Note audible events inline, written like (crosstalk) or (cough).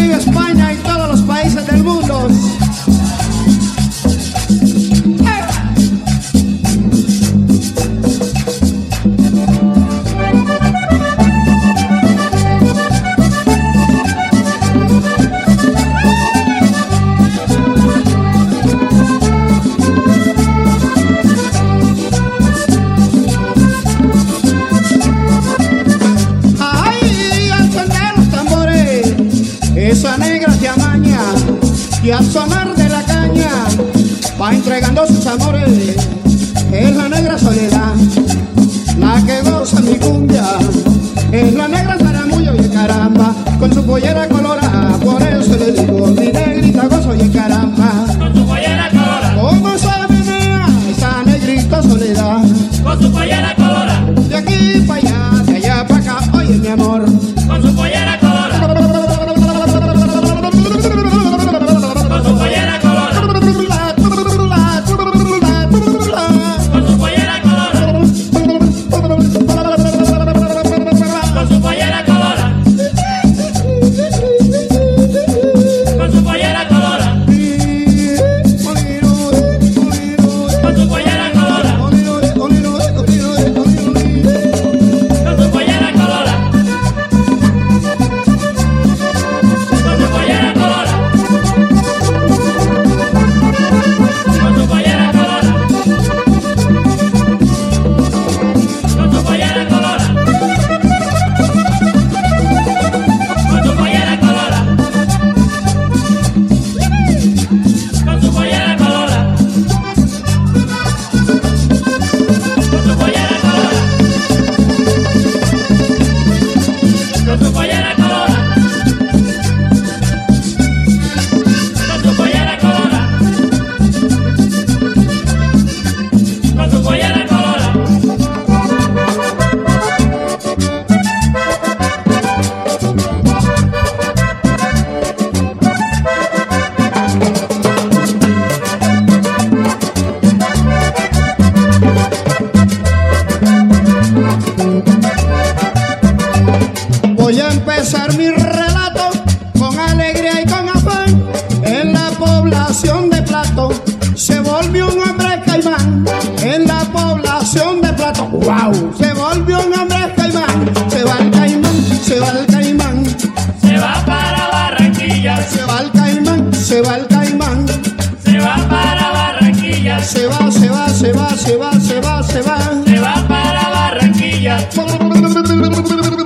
minhas pais. sonar de la caña va entregando sus amores. Es la negra soledad, la que goza mi cumbia. Es la negra zaramuyo y caramba, con su pollera colorada. Por eso le digo, mi negrita gozo y caramba. Con su pollera colorada. ¿Cómo sabe mea, esa negrita soledad? Con su pollera colorada. De aquí para allá, de allá para acá, oye mi amor. Se va al caimán, se va al caimán. Se va para Barranquilla. Se va, se va, se va, se va, se va, se va. Se va para Barranquilla. (laughs)